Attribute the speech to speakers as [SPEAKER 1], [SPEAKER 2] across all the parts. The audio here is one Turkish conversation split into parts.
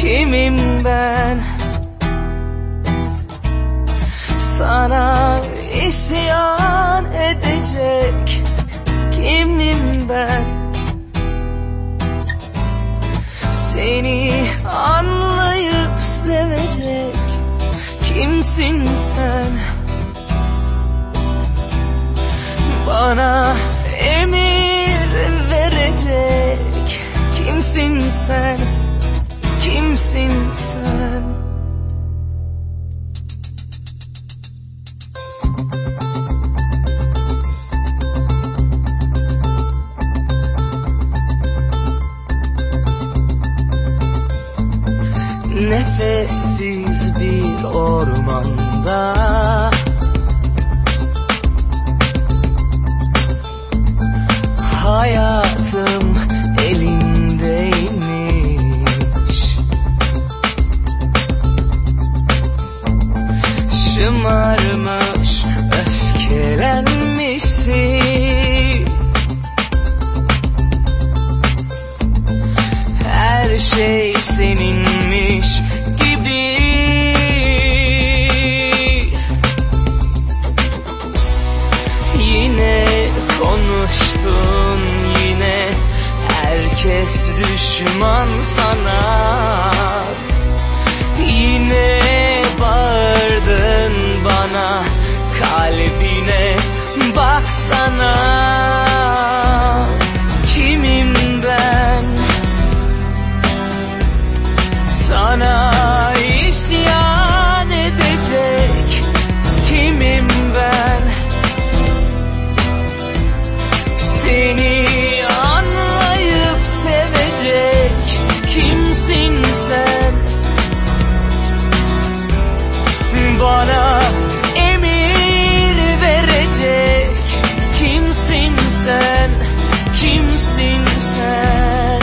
[SPEAKER 1] kimim ben? Sana isyan edecek kimim ben? Seni anlayıp sevecek kimsin sen? Bana emir verecek kimsin sen Nefessiz bir ormanda. Hayatım elindeymiş. Şımarmış, konuştun yine. Herkes düşman sana Kimsin sen?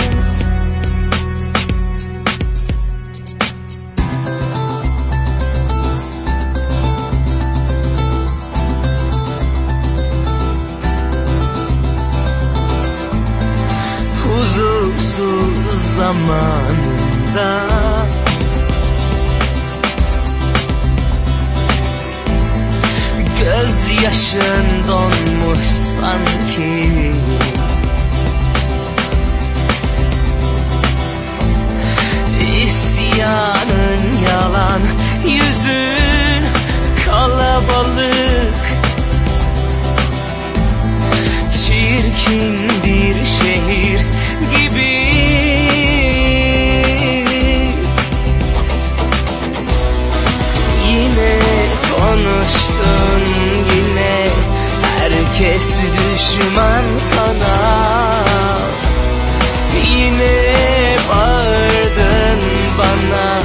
[SPEAKER 1] Huzursuz zamanında Göz yaşın donmuş sanki konuştun yine. Herkes düşman sana. Yine bağırdın bana.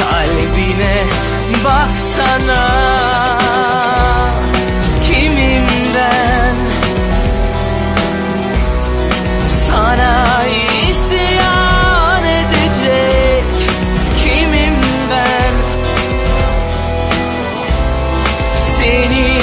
[SPEAKER 1] Kalbine baksana 给你。